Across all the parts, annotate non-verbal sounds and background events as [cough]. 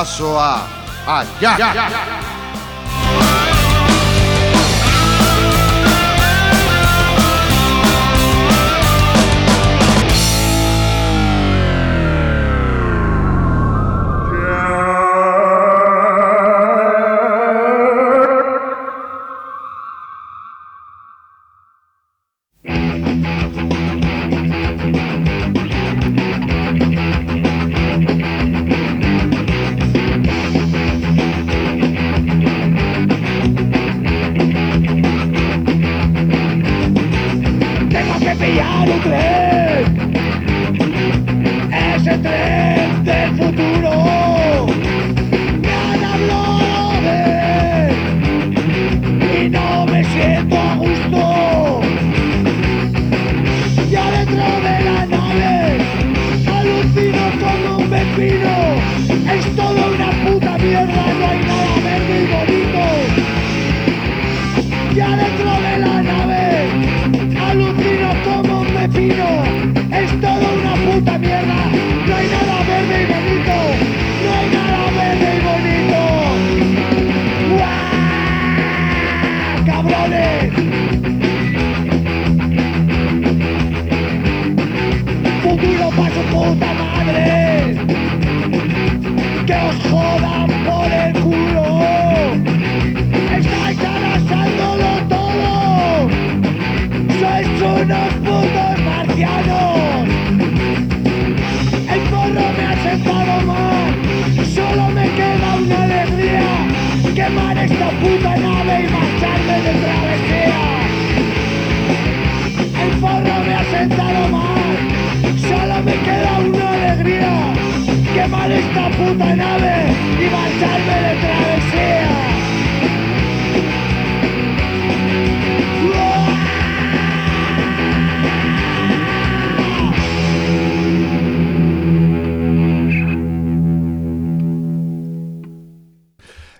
abraço a, já. esta puta nave y marcharme de travesía. El porro me ha sentado mal, solo me queda una alegría. Quemar esta puta nave y marcharme de travesía.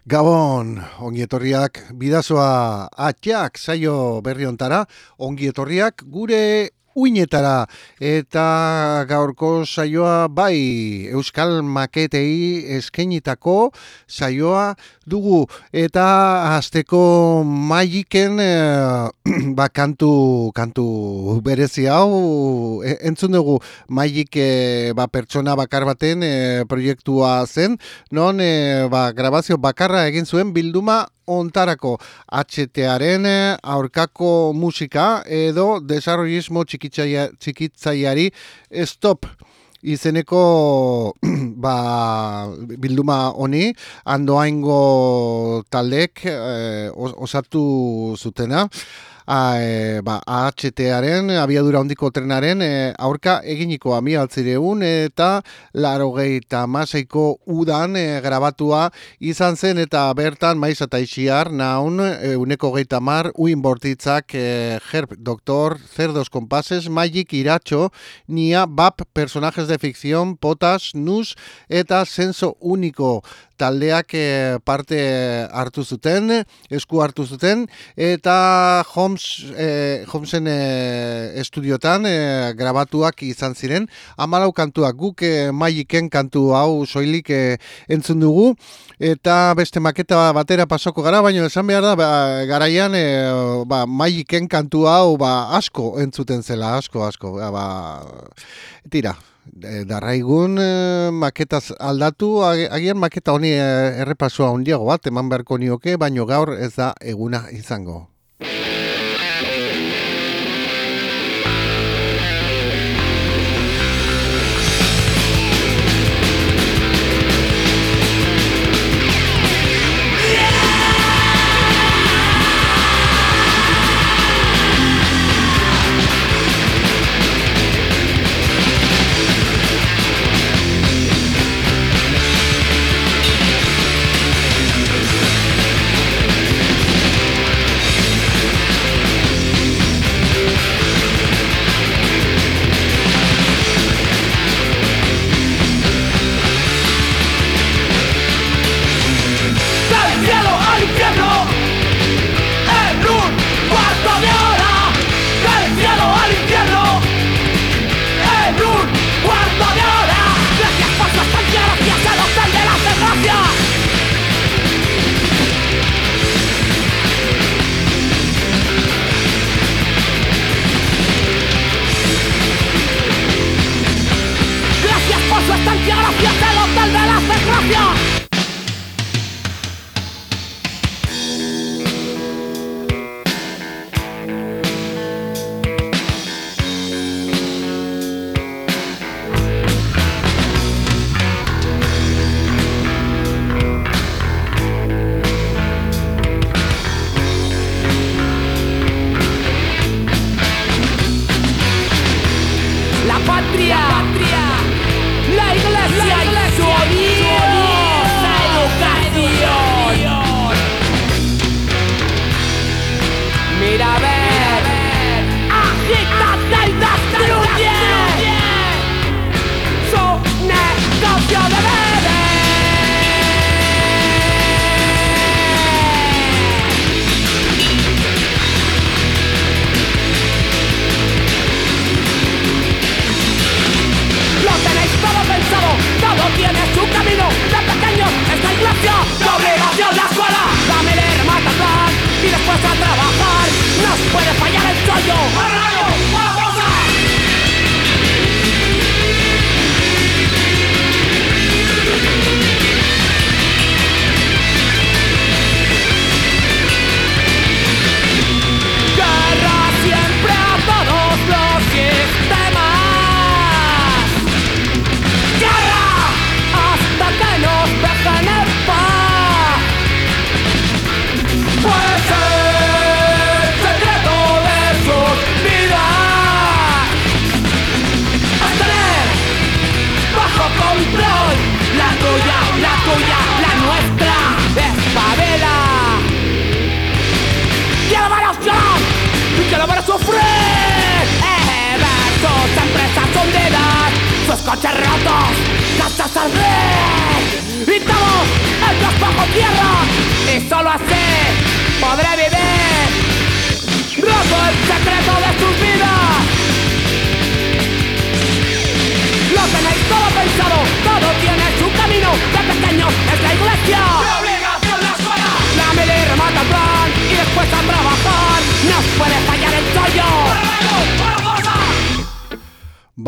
Gabon ongi etorriak, bidazoa atxak saio berri ontara, ongi etorriak gure uinetara. Eta gaurko saioa bai Euskal Maketei eskenitako saioa dugu. Eta hasteko maiken e, [clears throat] ba, kantu, kantu berezi hau e, entzun dugu. Maik e, ba, pertsona bakar baten e, proiektua zen. Non e, ba, grabazio bakarra egin zuen bilduma ontarako HTaren aurkako musika edo desarrollismo txikitzaiari stop izeneko [clears throat] ba, bilduma honi andoaingo taldek eh, osatu zutena a, e, ba, AHT-aren, abiadura hondiko trenaren, e, aurka eginiko amialtzireun eta laro gehi eta maseiko udan e, grabatua izan zen eta bertan maiz eta isiar naun e, uneko gehi tamar uin bortitzak e, herb doktor, cerdos kompases, magik iratxo, nia bap personajes de fikzion, potas, nus eta senso uniko taldeak eh, parte hartu zuten, esku hartu zuten, eta Holmes, e, Holmesen e, estudiotan grabatuak izan ziren. Amalau kantuak guk e, maiken kantu hau soilik e, entzun dugu, eta beste maketa batera pasoko gara, baina esan behar da, ba, garaian e, ba, maiken kantu hau ba, asko entzuten zela, asko, asko. Ba, tira, Eh, darraigun eh, maketaz aldatu, agian maketa honi eh, errepasua handiago bat, eman beharko nioke, baino gaur ez da eguna izango.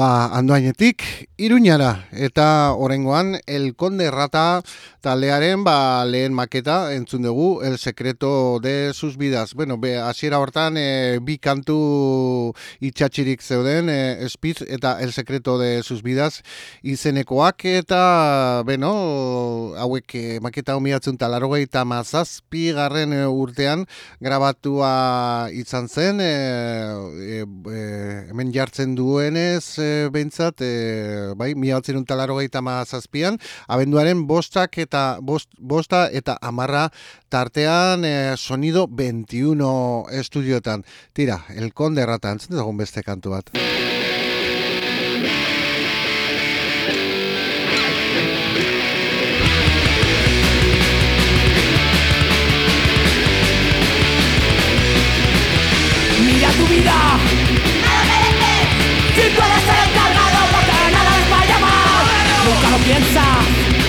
Andoainetik Iruñara eta orengoan El Conde Rata taldearen ba, lehen maketa entzun dugu El Secreto de sus vidas. Bueno, be, hasiera hortan e, bi kantu itxatxirik zeuden e, Spiz eta El Secreto de sus vidas izenekoak eta bueno, hauek e, maketa humiatzen talarogei eta mazazpi garren urtean grabatua izan zen e, e, hemen jartzen duenez e, behintzat e, bai, mi batzen untalaro zazpian, abenduaren bostak eta bost, bosta eta amarra tartean eh, sonido 21 estudiotan. Tira, el konde rata, dagoen beste kantu bat. Mira tu vida. No piensa.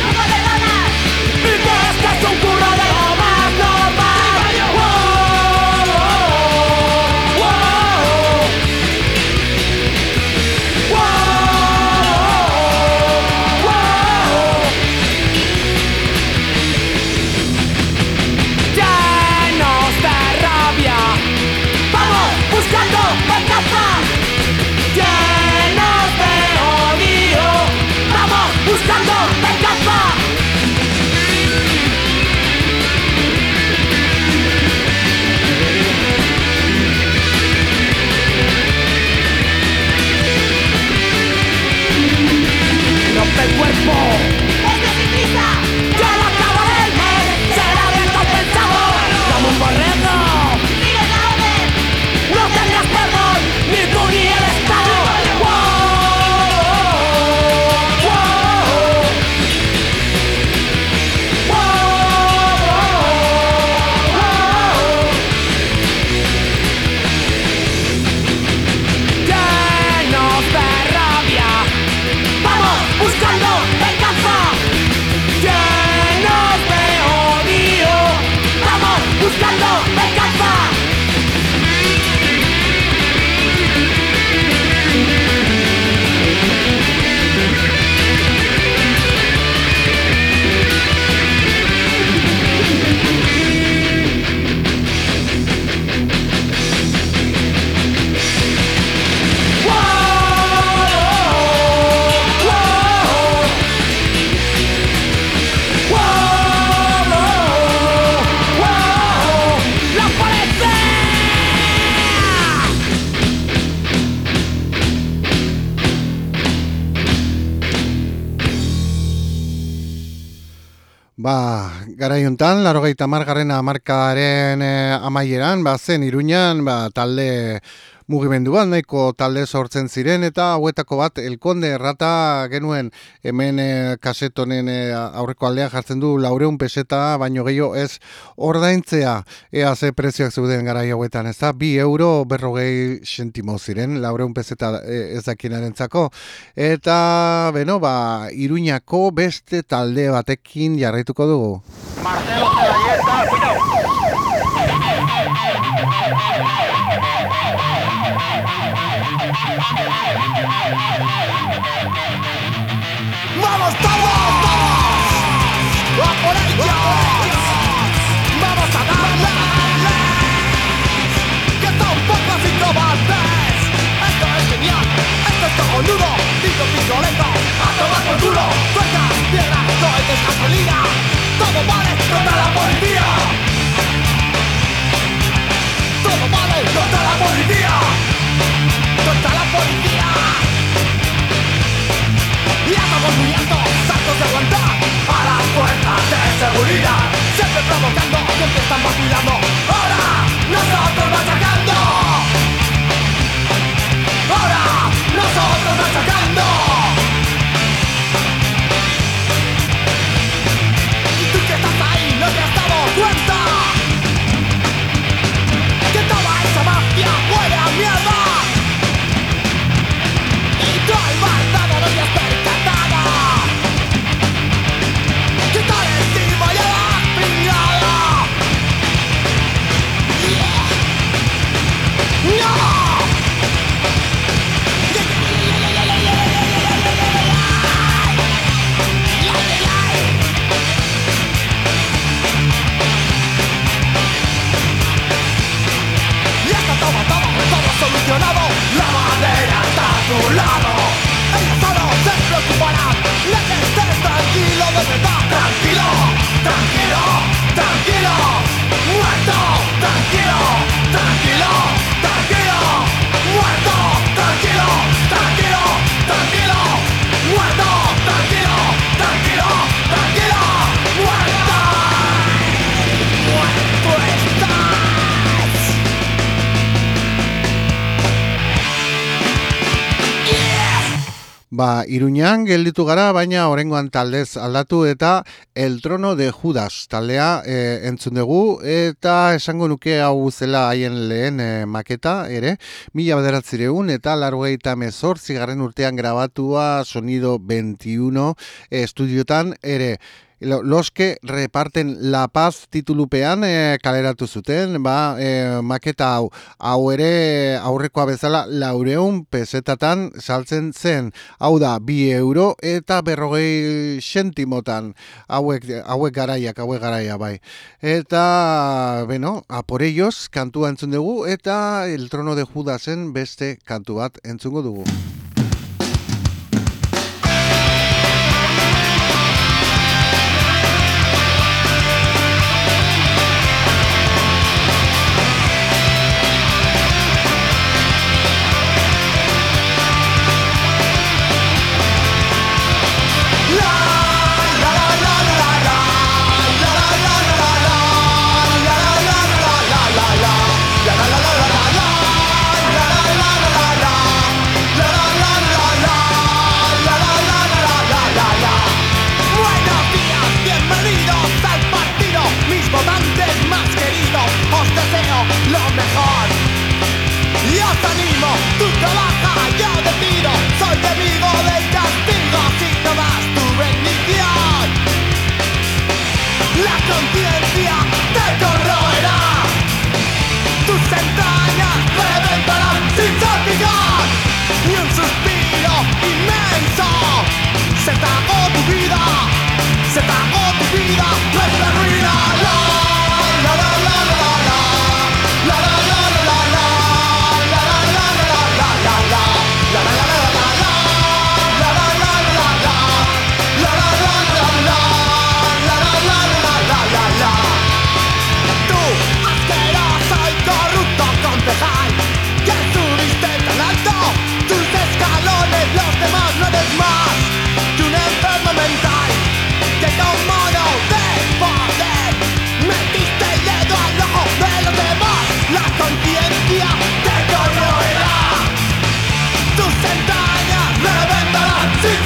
Gaita margarren amarkaren eh, amaieran, ba, zen iruñan, ba, talde mugimendu bat, nahiko talde sortzen ziren, eta hauetako bat, elkonde errata genuen. Hemen eh, kasetonen eh, aurreko aldean jartzen du laureun peseta, baino gehiago ez ordaintzea, ea ze prezioak zeuden gara hauetan, ez da, bi euro berrogei sentimo ziren, laureun peseta eh, ez dakinarentzako, eta, beno, ba, iruñako beste talde batekin jarraituko dugu. Marcelo Ceballos, gasolina, todo vale, no está la policía. Todo vale, no está la policía. No está la policía. Y andamos huyendo, santos de aguantar a las puertas de seguridad. Siempre provocando, siempre están vacilando. Ahora, nosotros machacando. Ahora, nosotros machacando. volado Ba, Iruñan gelditu gara, baina orengoan taldez aldatu eta El Trono de Judas taldea e, entzun dugu eta esango nuke hau zela haien lehen e, maketa ere, mila bederatzireun eta largoeita mezortzi garren urtean grabatua sonido 21 e, estudiotan ere. Lo- Los que reparten La Paz titulupean e, kaleratu zuten, ba, e, maketa hau, hau ere aurrekoa bezala laureun pesetatan saltzen zen. Hau da, bi euro eta berrogei sentimotan hauek, hauek garaiak, hauek garaia bai. Eta, beno, a por ellos, kantua entzun dugu eta El Trono de Judasen beste kantu bat entzungo dugu. lo mejor. Yo te animo, tú te lo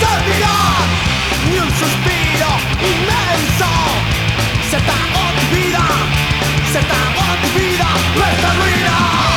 Venga! Miu suspeeda! Immensa! C'est pas haute vida! se pas haute vida! Besta vida!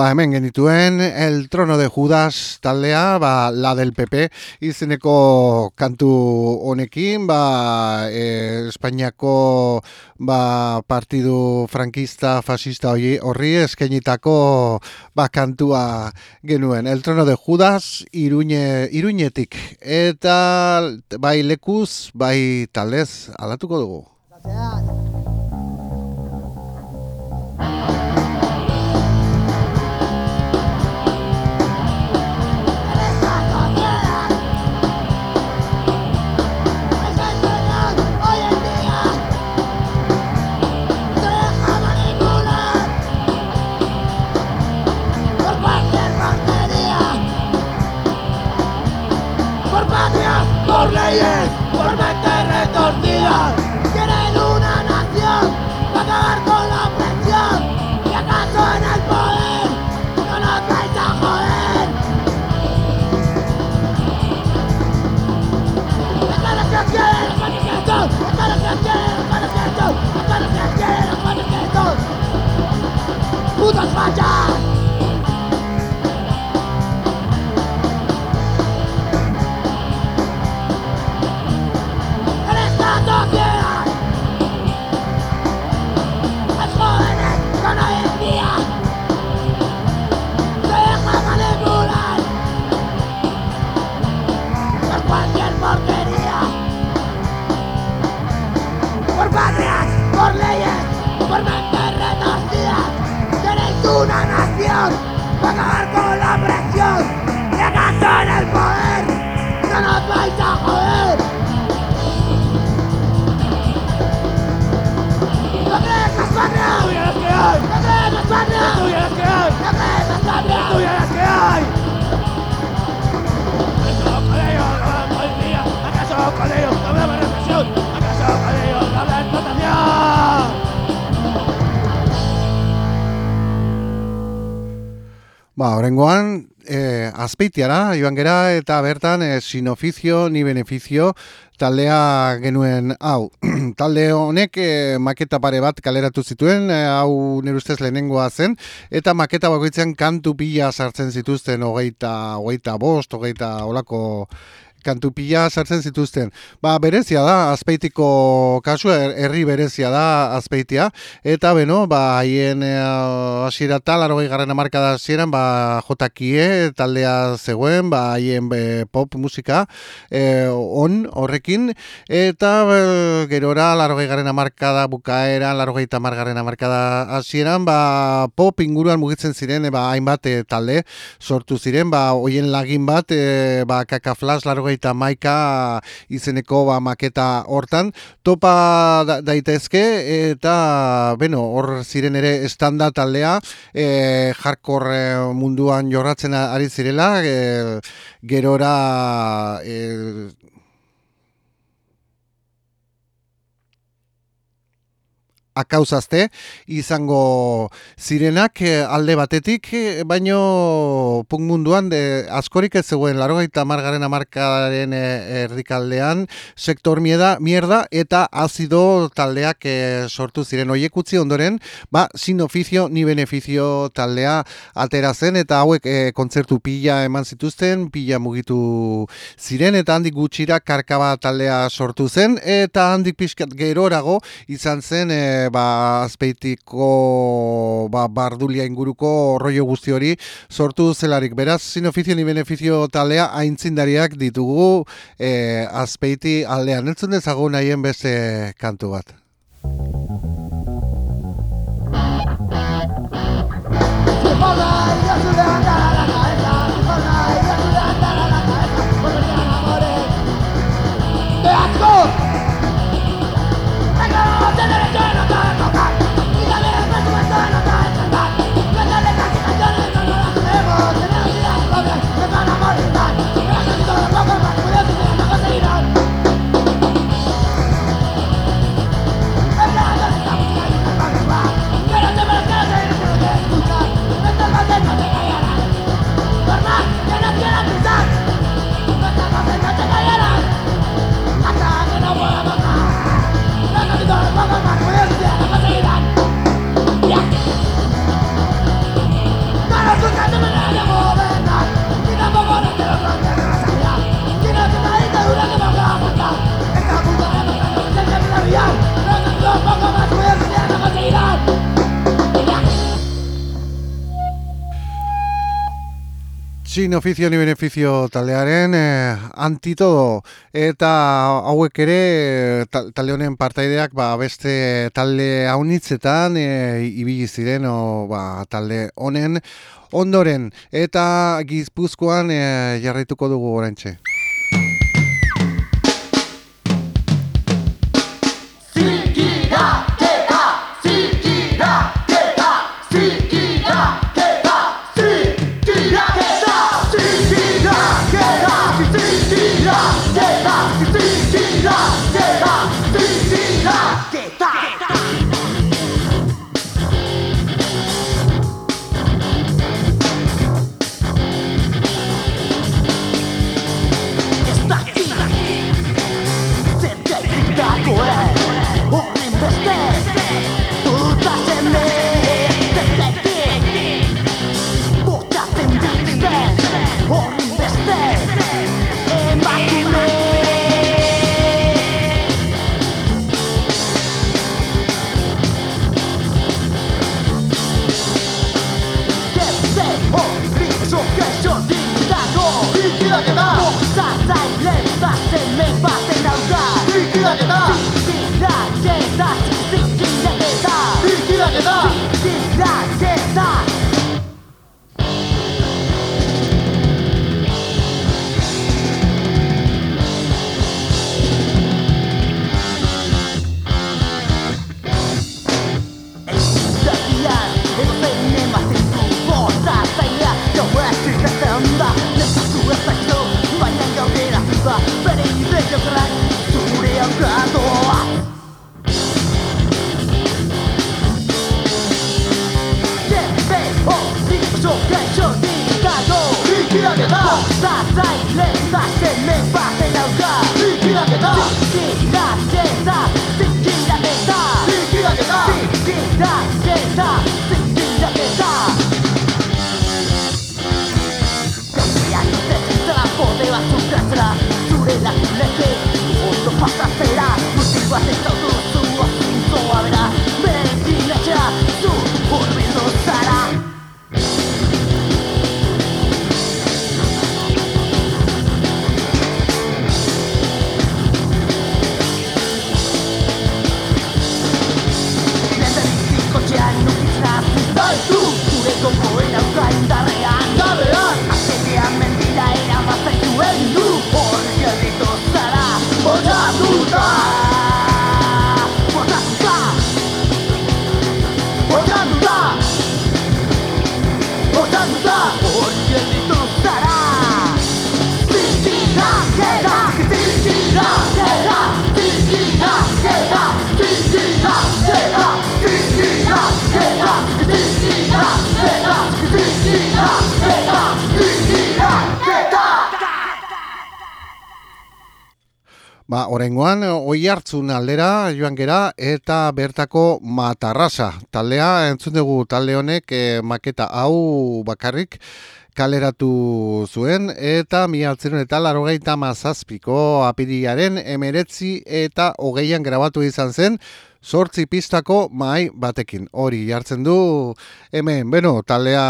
Ba, hemen genituen El Trono de Judas taldea, ba, la del PP izeneko kantu honekin, ba, e, Espainiako ba, partidu frankista, fascista hori, horri eskainitako ba, kantua genuen. El Trono de Judas iruñe, iruñetik. Eta bai lekuz, bai taldez, aldatuko dugu. Ba, horrengoan, eh, azpeitiara, joan gera, eta bertan, eh, sin oficio ni beneficio, taldea genuen hau. [clears throat] Talde honek eh, maketa pare bat kaleratu zituen, eh, hau nire lehenengoa zen, eta maketa bakoitzean kantu pila sartzen zituzten, hogeita, hogeita bost, hogeita olako kantu pila sartzen zituzten. Ba, berezia da, azpeitiko kasua, her- herri berezia da azpeitia, eta beno, ba, haien eh, hasiera tal, arogei garren amarkada hasieran, ba, jotakie taldea zegoen, ba, haien be, pop musika eh, on horrekin, eta eh, gerora, larogei garren amarkada bukaera, larogei tamar garren amarkada hasieran, ba, pop inguruan mugitzen ziren, eh, ba, hainbat eh, talde sortu ziren, ba, hoien lagin bat, e, ba, kaka flash, largoita maika izeneko ba, maketa hortan, topa da, daitezke, eta, beno, hor ziren ere estanda taldea, e, hardcore eh, munduan jorratzen ari zirela, e, gerora, e, akauzazte izango zirenak eh, alde batetik, eh, baino punk munduan de, askorik ez zegoen larogeita margaren amarkadaren eh, erdikaldean sektor mieda, mierda eta azido taldeak eh, sortu ziren. Oiek utzi ondoren, ba, sin oficio ni beneficio taldea atera zen eta hauek eh, kontzertu pila eman zituzten, pila mugitu ziren eta handik gutxira karkaba taldea sortu zen eta handik pixkat gerorago izan zen e, ba, azpeitiko ba, bardulia inguruko rollo guzti hori sortu zelarik. Beraz, sin oficio ni beneficio taldea aintzindariak ditugu e, azpeiti aldean. Entzun dezagun nahien beste kantu bat. Si Sin oficio ni beneficio taldearen eh, antitodo eta hauek ere tal- talde honen partaideak ba, beste talde haunitzetan eh, ibili ziren o, ba, talde honen ondoren eta gizpuzkoan eh, jarraituko dugu orantxe. Aldera joan gera eta bertako matarrasa. Taldea, entzun dugu talde honek eh, maketa hau bakarrik kaleratu zuen eta mi altzerun eta larogeita mazazpiko apiriaren emeretzi eta hogeian grabatu izan zen sortzi pistako mahai batekin. Hori jartzen du hemen, beno, taldea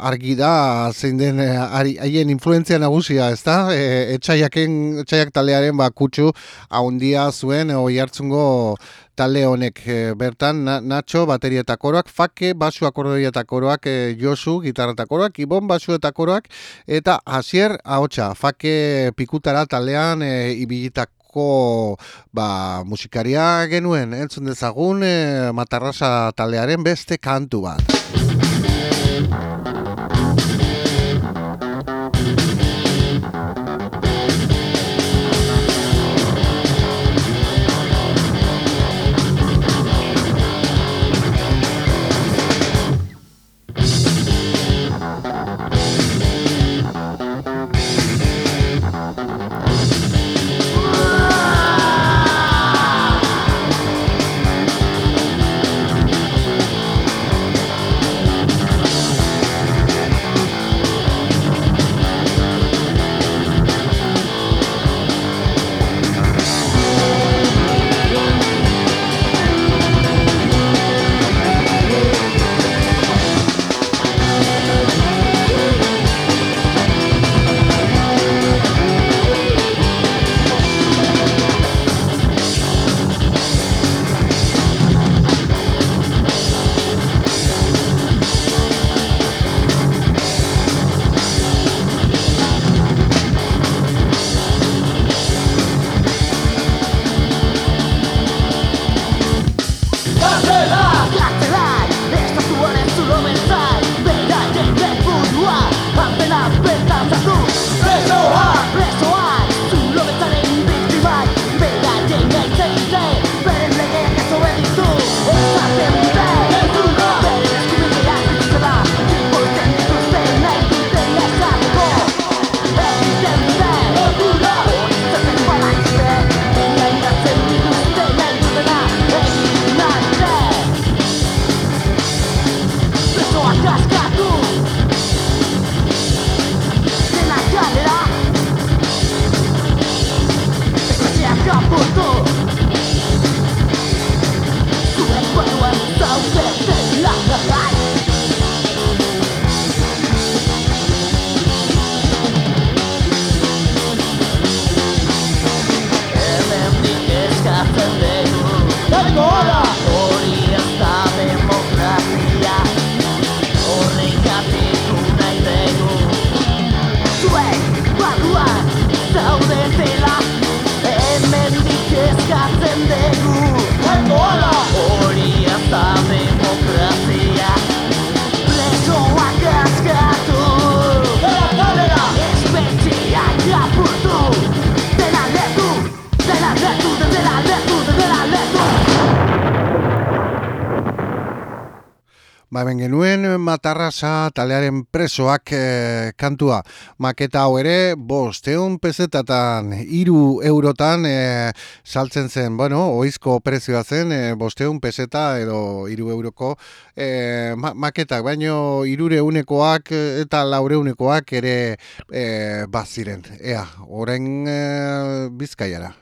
argi da zein den eh, haien influentzia nagusia, ezta? E, etxaiaken, etxaiak taldearen ba kutsu haundia zuen oi hartzungo talde honek e, bertan na, Nacho bateria eta koroak, Fake basu akordeia eta koroak, e, Josu gitarra eta koroak, Ibon basu eta koroak eta Hasier ahotsa, Fake pikutara taldean e, ibilitako ba, musikaria genuen entzun dezagun e, Matarrasa taldearen beste kantu bat. Presoak eh, kantua. Maketa hau ere, bosteun pezetatan, iru eurotan eh, saltzen zen. Bueno, oizko prezioa zen, eh, bosteun peseta edo iru euroko eh, ma maketak. Baino, irure unekoak eta laure unekoak ere eh, baziren. Ea, orain eh, bizkaiara.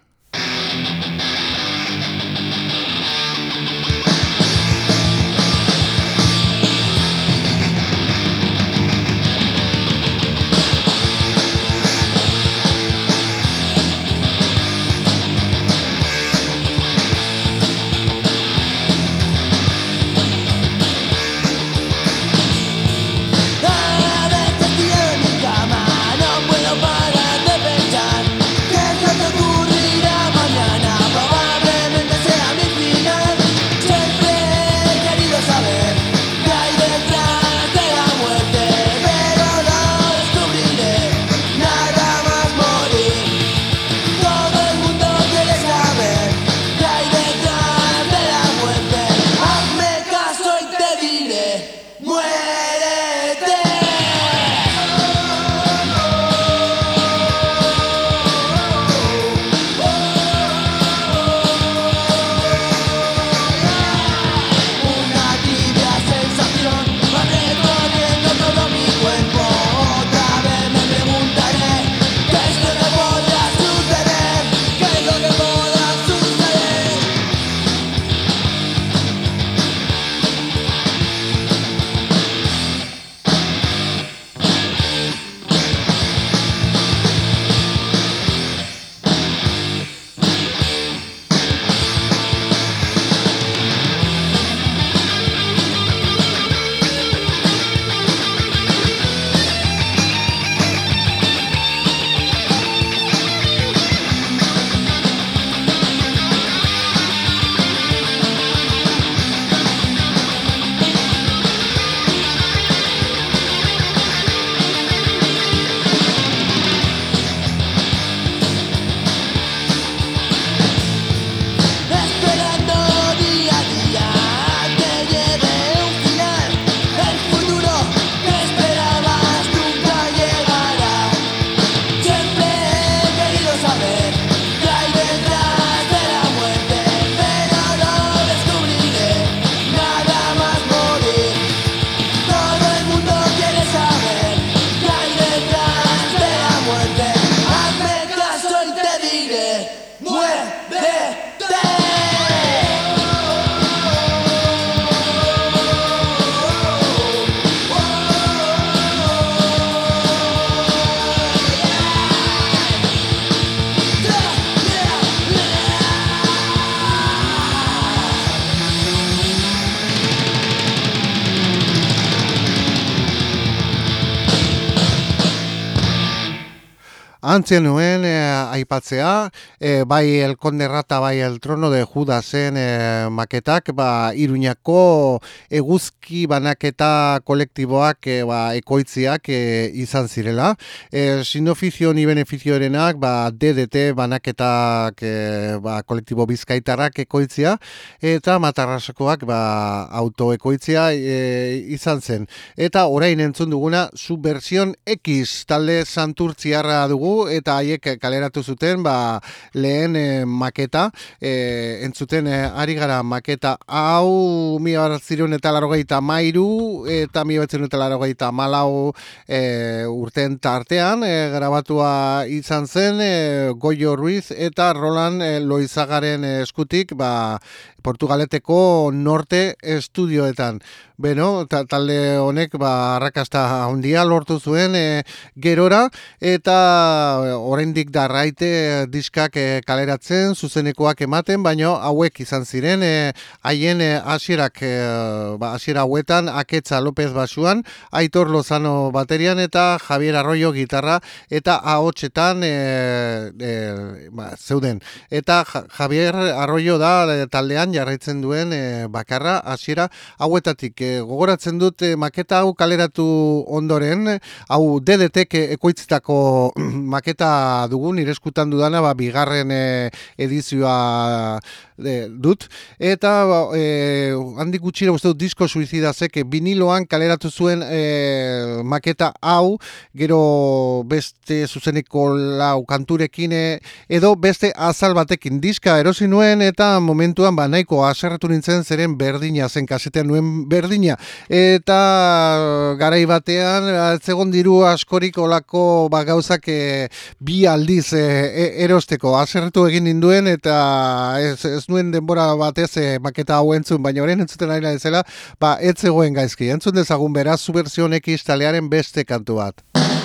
Antzien nuen aipatzea, eh, bai el conde rata, bai el trono de Judasen eh, maketak, ba, iruñako eguzki banaketa kolektiboak eh, ba, ekoitziak eh, izan zirela. Eh, sin ni benefizioerenak, ba, DDT banaketak eh, ba, kolektibo bizkaitarrak ekoitzia, eta matarrasakoak ba, autoekoitzia eh, izan zen. Eta orain entzun duguna, Subversión X talde santurtziarra dugu, eta haiek kaleratu zuten ba, lehen eh, maketa, eh, entzuten eh, ari gara maketa hau mi ziren eta larogeita mairu eta mi eta larogeita malau eh, urten tartean eh, grabatua izan zen eh, Goyo Ruiz eta Roland eh, Loizagaren eskutik ba, Portugaleteko norte estudioetan. Beno, ta, talde honek ba, arrakasta handia lortu zuen e, gerora eta oraindik darraite diskak e, kaleratzen, zuzenekoak ematen, baino hauek izan ziren e, haien e, hasierak e, ba, hasiera hauetan Aketza López basuan, Aitor Lozano baterian eta Javier Arroyo gitarra eta ahotsetan e, e, ba, zeuden. Eta Ja- Javier Arroyo da taldean jarraitzen duen e, bakarra hasiera hauetatik e, gogoratzen dut e, maketa hau kaleratu ondoren hau DDT ekoitzitako [clears throat] maketa dugu nire eskutan dudana ba, bigarren e, edizioa e, dut. Eta ba, e, handik gutxira uste dut disko suizidazek viniloan kaleratu zuen e, maketa hau. Gero beste zuzeneko lau kanturekin e, edo beste azal batekin. Diska erosi nuen eta momentuan ba nahiko haserretu nintzen zeren berdina zen kasetean nuen berdina. Eta garai batean atzegon diru askorik olako ba gauzak e, bi aldiz e, e, erosteko. Haserretu egin ninduen eta ez, ez nuen denbora batez e, maketa hau entzun baina orain entzuten ari naizela ba ez zegoen gaizki. Entzun dezagun beraz subversion X talearen beste kantu bat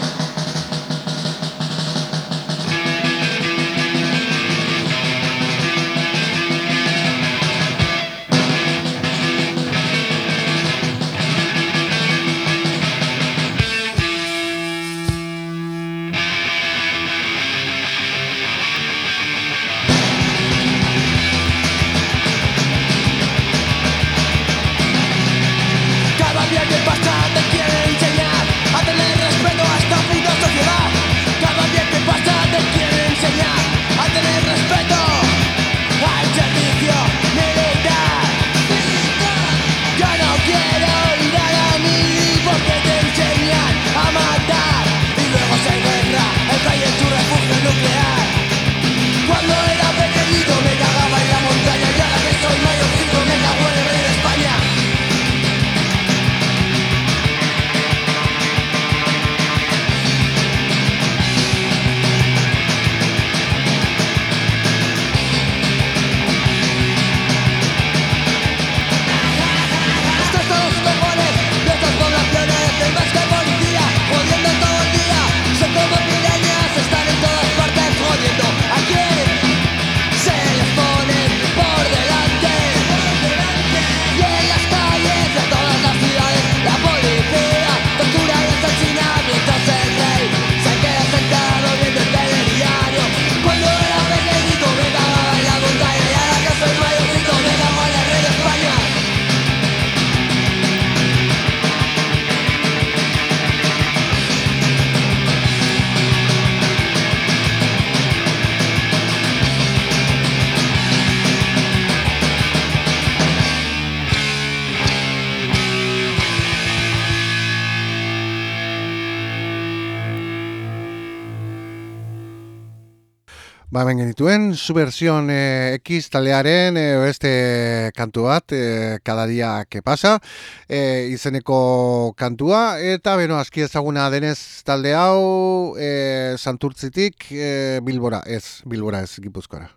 genituen, subversion eh, X talearen eh, beste kantu bat, eh, cada dia que pasa, eh, izeneko kantua, eta beno, aski ezaguna denez talde hau, eh, santurtzitik, eh, bilbora, ez, bilbora ez, gipuzkoara.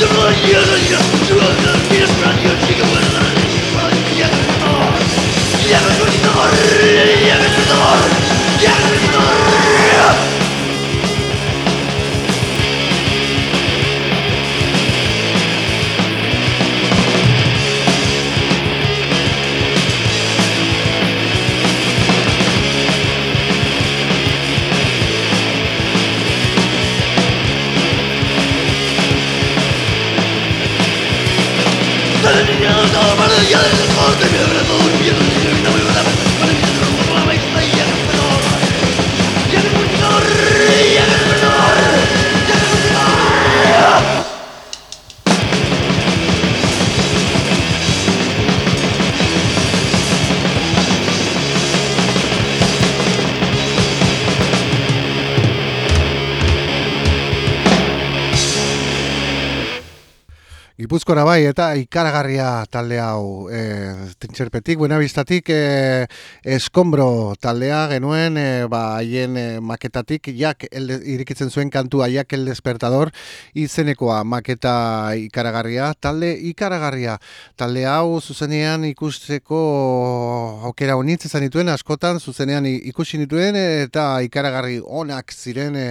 やだよ! Gipuzkora bai eta ikaragarria talde hau e, trintxerpetik, buenabistatik e, eskombro taldea genuen e, ba, haien e, maketatik jak elde, irikitzen zuen kantua jak el despertador izenekoa maketa ikaragarria talde ikaragarria. Talde hau zuzenean ikusteko aukera honitz izan dituen askotan zuzenean ikusi dituen eta ikaragarri onak ziren e,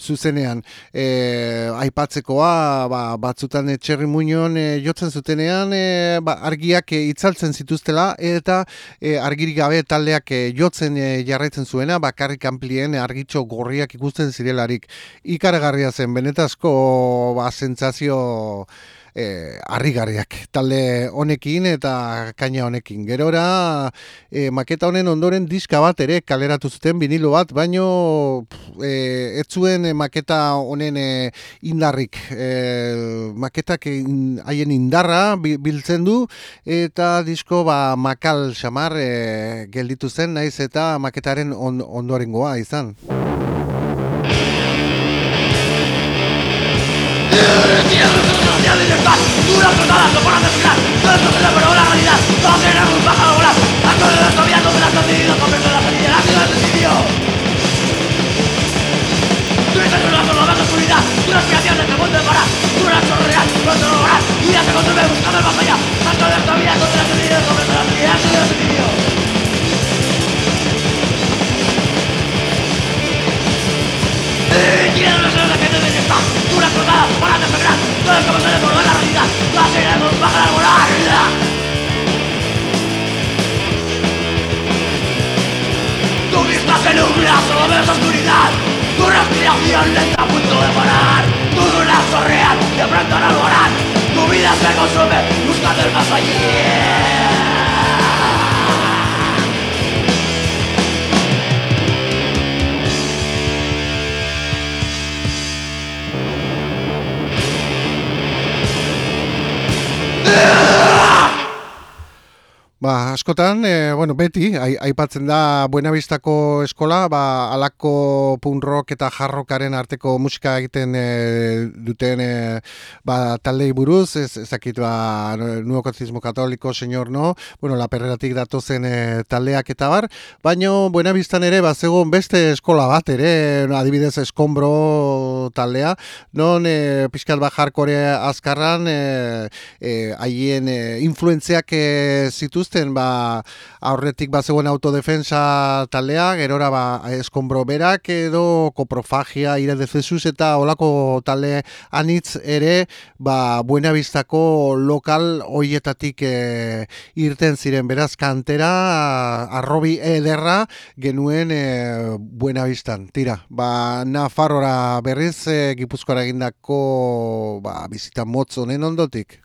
zuzenean. E, aipatzekoa ba, batzutan etxerri muñon hasieran e, jotzen zutenean e, ba, argiak e, itzaltzen zituztela eta e, argirik gabe taldeak e, jotzen e, jarraitzen zuena bakarrik amplien argitxo gorriak ikusten zirelarik. Ikaragarria zen benetazko ba, sentsazio e, harrigarriak talde honekin eta kaina honekin. Gerora e, maketa honen ondoren diska bat ere kaleratu zuten vinilo bat, baino e, ez zuen maketa honen e, indarrik. E, maketak in, haien indarra bi- biltzen du eta disko ba, makal xamar e, gelditu zen naiz eta maketaren on, ondorengoa izan. sociedad de no todo esto pero la realidad, todos queremos un volar, a todos los gobiernos de la sociedad, convierto en la familia, la ciudad del sitio. Tú eres el brazo, la oscuridad, tu aspiración de este mundo es para, tu brazo real, pronto lo lograrás, y ya se consume buscando el más allá, a todos de la sociedad, convierto la familia, la ciudad del sitio. Yeah! Nubla, solo ves oscuridad Tu respiración lenta de parar Tu colapso real, de pronto no Tu vida se consume buscando el más Ba, askotan, e, bueno, beti, ai- aipatzen da Buenavistako eskola, ba, alako punk rock eta jarrokaren arteko musika egiten e, duten e, ba, taldei buruz, ez, ezakit, ba, nuevo catecismo katoliko, señor, no, bueno, la perreratik datozen e, taldeak eta bar, baino Buenavistan ere, ba, zegoen beste eskola bat ere, adibidez eskombro taldea, non e, pixkat ba jarkore azkarran e, e, haien e, influentziak e, zituzten ba aurretik ba zegoen autodefensa taldea, gerora ba eskombro berak edo koprofagia, ire de Jesus eta olako talde anitz ere ba Buenavistako lokal hoietatik e, irten ziren beraz kantera arrobi ederra genuen e, Buenavistan. Tira, ba Nafarrora berriz e, Gipuzkoara egindako ba bizita motz honen ondotik.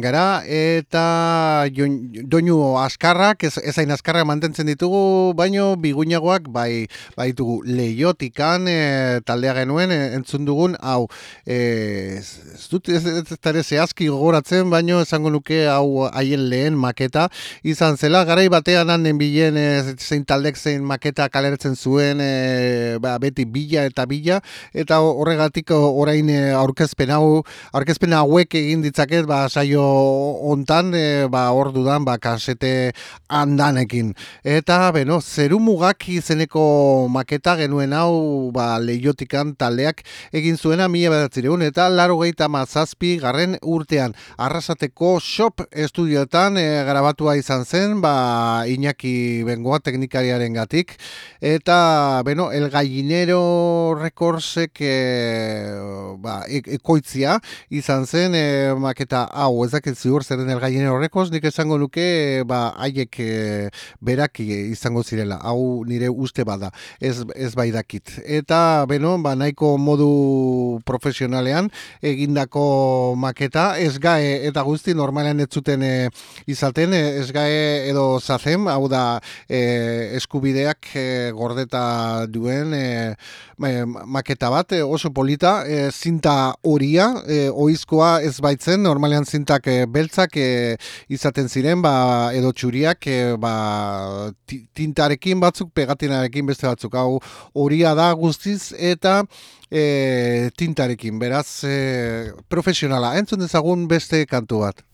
Gara, eta doinu askarrak, ez, ez hain askarrak mantentzen ditugu, baino biguinagoak bai, bai ditugu leiotikan e, taldea genuen, e, entzun dugun, hau, e, ez dut ez, ez, zehazki gogoratzen, baino esango nuke hau haien lehen maketa, izan zela, garai batean handen bilen e, zein taldek zein maketa kalertzen zuen, e, ba, beti bila eta bila, eta horregatik orain aurkezpen hau aurkezpen hauek egin ditzaket ba saio hontan e, ba hor dudan ba kasete andanekin eta beno zeru mugak izeneko maketa genuen hau ba leiotikan taldeak egin zuena 1900 eta 97 garren urtean. Arrasateko shop estudioetan e, grabatua izan zen ba Iñaki Bengoa teknikariaren gatik eta beno el gallinero recordsek e, ba, e, ekoitzia izan zen e, maketa hau. Ez dakit ziur zer den elgaien horrekoz nik esango nuke ba haiek e, berak izango zirela. Hau nire uste bada. Ez, ez bai dakit. Eta beno ba nahiko modu profesionalean egindako maketa ez gae eta guzti normalean ez zuten e, izaten e, ez gae edo zazen. Hau da e, eskubideak e, gordeta duen e, maketa bat oso polita e, zinta horia, e, oizkoa ez baitzen, normalean zintak e, beltzak e, izaten ziren, ba, edo txuriak, e, ba, tintarekin batzuk, pegatinarekin beste batzuk, hau horia da guztiz, eta e, tintarekin, beraz, e, profesionala, entzun dezagun beste kantu bat.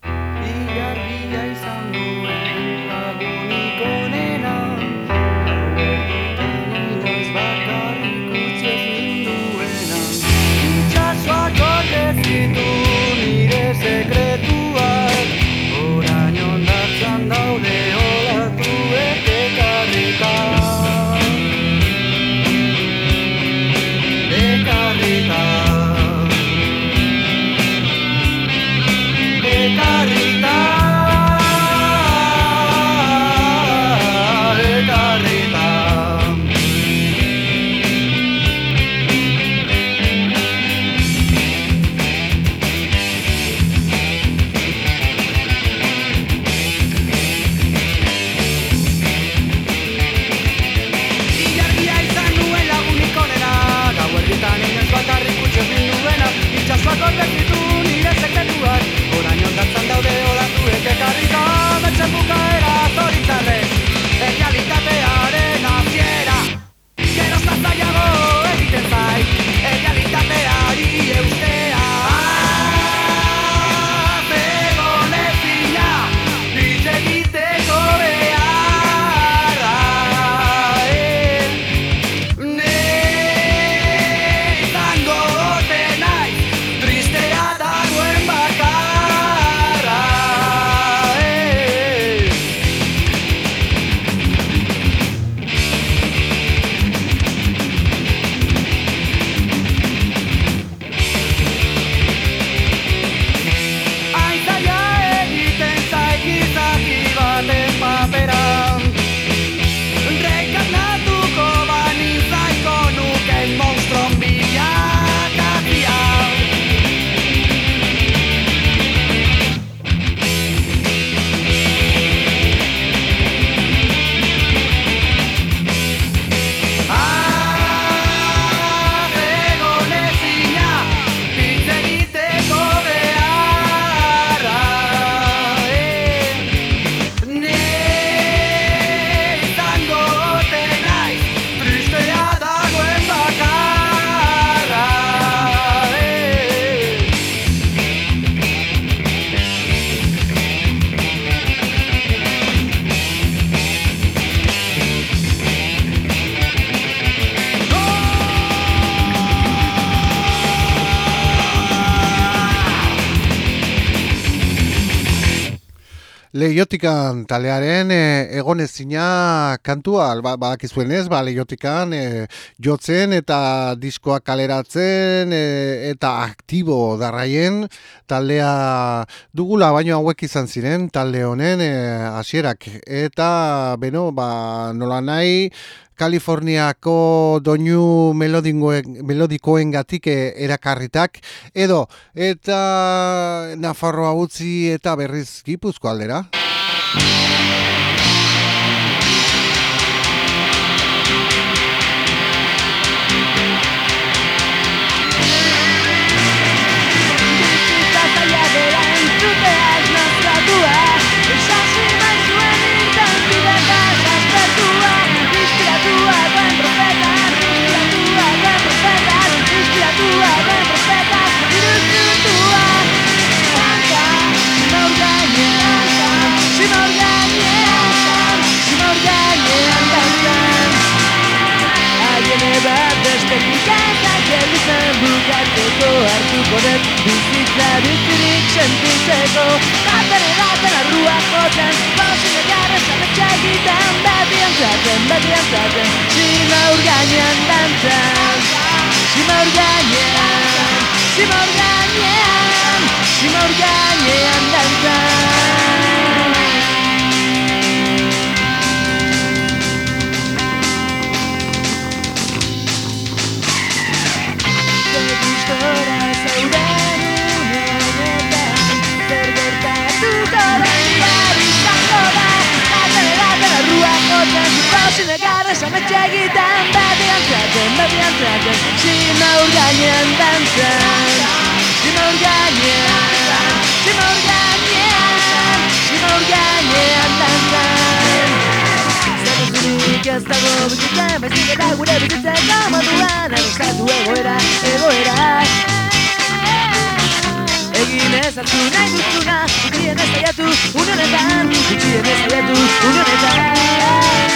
Leiotikan talearen e, egonezina kantua, ba, badakizuen ez, ba, leiotikan e, jotzen eta diskoak kaleratzen e, eta aktibo darraien taldea dugula, baino hauek izan ziren talde honen e, hasierak eta beno, ba, nola nahi Kaliforniako doinu melodikoen gatik erakarritak, edo, eta Nafarroa utzi eta berriz gipuzko aldera. Bizitza hartuko dut bizitza bizirik sentitzeko. Baten edaten arrua jotzen, bausin egarren zametxa egiten. Beti antzaten, beti antzaten, simaur gainean dantzan Simaur gainean, simaur gainean, simaur gainean dantzan egarren zametxe egiten Beti antzaten, beti antzaten Simaur gainean dantzan Simaur gainean Zerrezturik ez dago bizitzen Baizik eta gure bizitzeko moduan Erostatu egoera, egoera Egin ez hartu nahi duzuna Gutxien ez saiatu unionetan Gutxien ez saiatu unionetan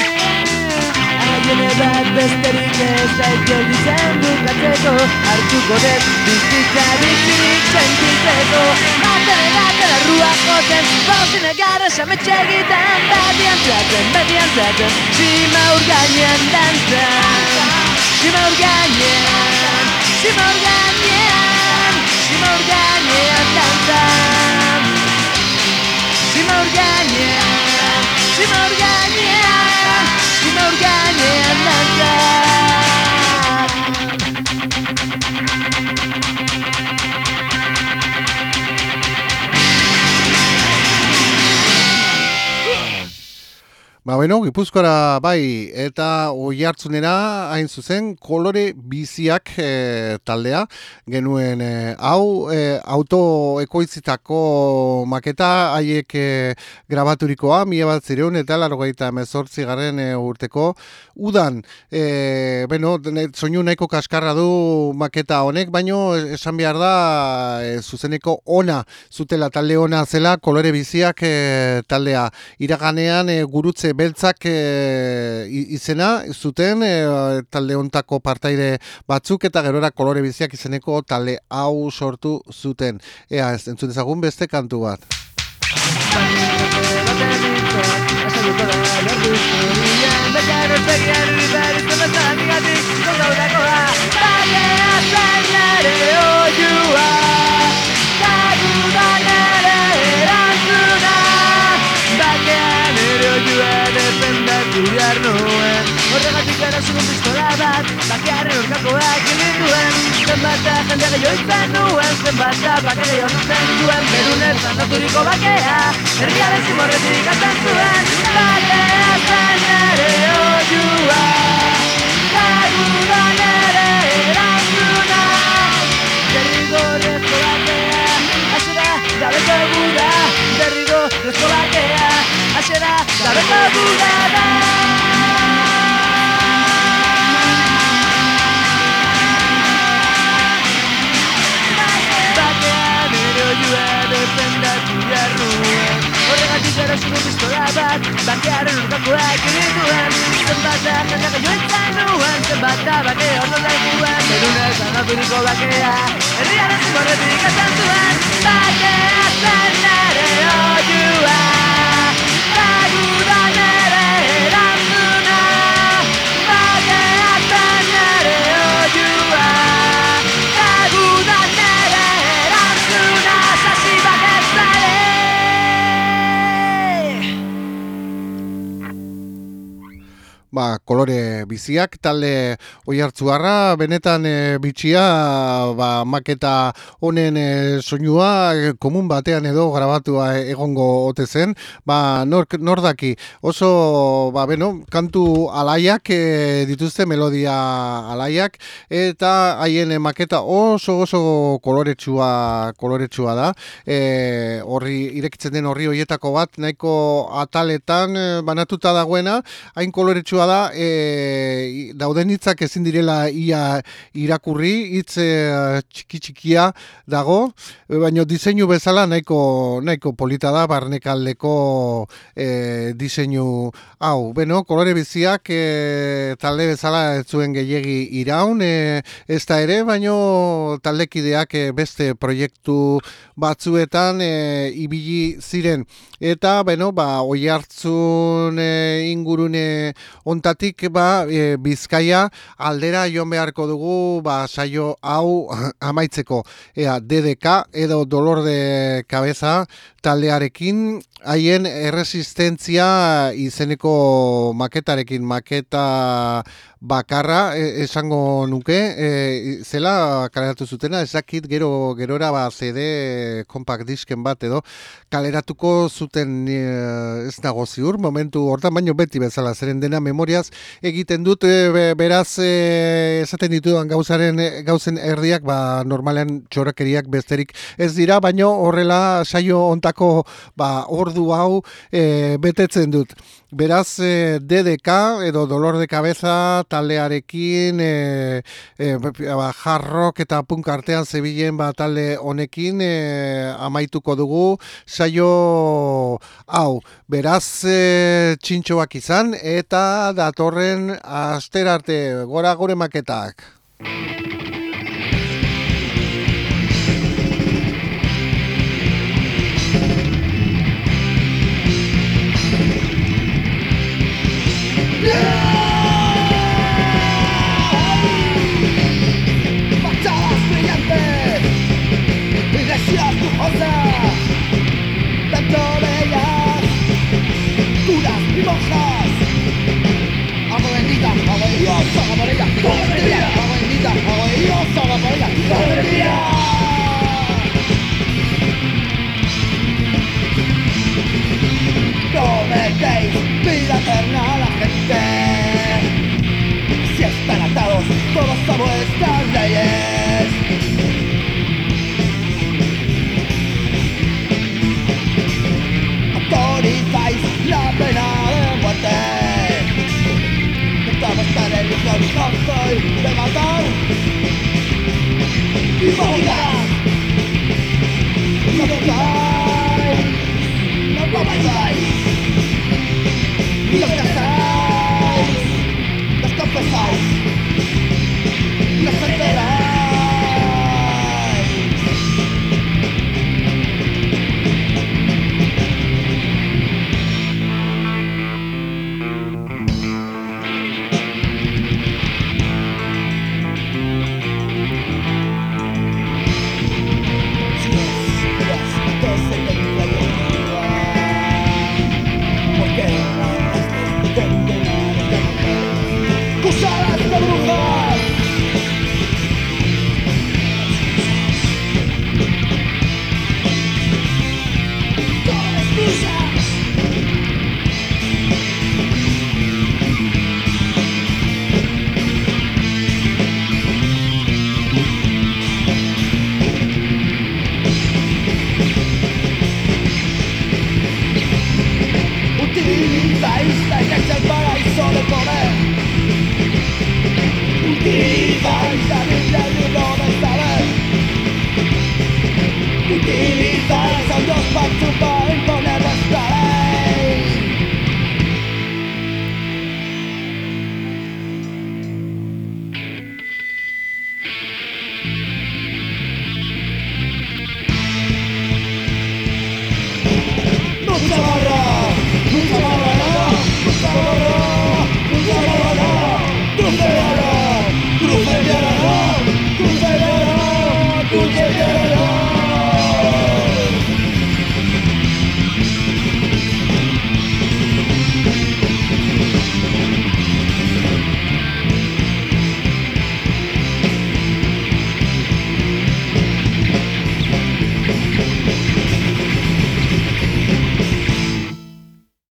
Haien edat besterik ez zait gelditzen bukatzeko. Hartuko dut bizitza bizirik sentitzeko. Baten edaten arrua jotzen Bauzin egarra sametxe egiten Beti antzaten, beti antzaten Simaur gainean dantzan Simaur gainean Simaur gainean Simaur gainean dantzan. Simaur gainean Simaur gainean Simaur gainean dantzan Ba, bueno, Gipuzkoara bai, eta oi hartzunera, hain zuzen, kolore biziak e, taldea, genuen e, hau, e, auto ekoitzitako maketa, haiek e, grabaturikoa, mila bat zireun, eta largoita emezortzi garen e, urteko, udan, e, bueno, soinu nahiko kaskarra du maketa honek, baino esan behar da, e, zuzeneko ona, zutela talde ona zela, kolore biziak e, taldea, iraganean e, gurutze beltzak e, izena zuten e, talde hontako partaide batzuk eta gerora kolore biziak izeneko talde hau sortu zuten. Ea, ez entzun dezagun beste kantu bat. Horregatik gara zugun pistola bat Bakearen urkakoak egin duen. Zenbata jende gehiago izan nuen Zenbata bake gehiago zuzen duen. Perunez zandaturiko bakea Herriaren zimorretik atzen zuen. Bakea zen ere oiua Zagudan ere erantzuna. Derrigorrezko bakea Asera gabeko gura Derrigorrezko bakea Asera gabeko gura da Batean ere oiua defendatu behar nuen Horregatik zugun pistola bat Bakearen urkakoak egin duen Zenbata jendaka joitzen nuen Zenbata bake ondo lekuen Berunez anaturiko bakea Herriaren zimorretik esan zuen Bakea zen ere ba, kolore biziak, talde oi hartzuarra, benetan e, bitxia, ba, maketa honen e, soinua e, komun batean edo grabatua egongo ote zen, ba, nor, nordaki oso, ba, beno, kantu alaiak e, dituzte melodia alaiak, eta haien maketa oso oso koloretsua, koloretsua da, e, horri irekitzen den horri hoietako bat, nahiko ataletan e, banatuta dagoena, hain koloretsua da, e, dauden hitzak ezin direla ia irakurri, hitz e, txiki txikia dago, e, baina diseinu bezala nahiko nahiko polita da barnekaldeko e, diseinu hau. Beno, kolore biziak e, talde bezala ez zuen gehiegi iraun, e, ez da ere, baino taldekideak e, beste proiektu batzuetan e, ibili ziren. Eta, beno, ba, oi hartzun e, ingurune ontatik, ba, e, bizkaia aldera joan beharko dugu, ba, saio hau [laughs] amaitzeko. Ea, DDK edo dolor de cabeza taldearekin, haien erresistentzia izeneko maketarekin, maketa bakarra e, esango nuke, e, zela kaleratu zutena, ezakit gero gerora ba CD compact disken bat edo kaleratuko zuten e, ez dago ziur, momentu hortan baino beti bezala, zeren dena memoriaz egiten dut, e, beraz e, esaten ditudan gauzaren gauzen erdiak, ba normalean txorakeriak besterik ez dira, baino horrela saio ontako ba ordu hau e, betetzen dut. Beraz, e, DDK edo dolor de cabeza taldearekin e, e, ba, jarrok eta punk artean zebilen ba, talde honekin e, amaituko dugu saio hau. Beraz, e, txintxoak izan eta datorren asterarte gora gure maketak. Bolivia, Argentina, Argentina, Salvador, Bolivia. Y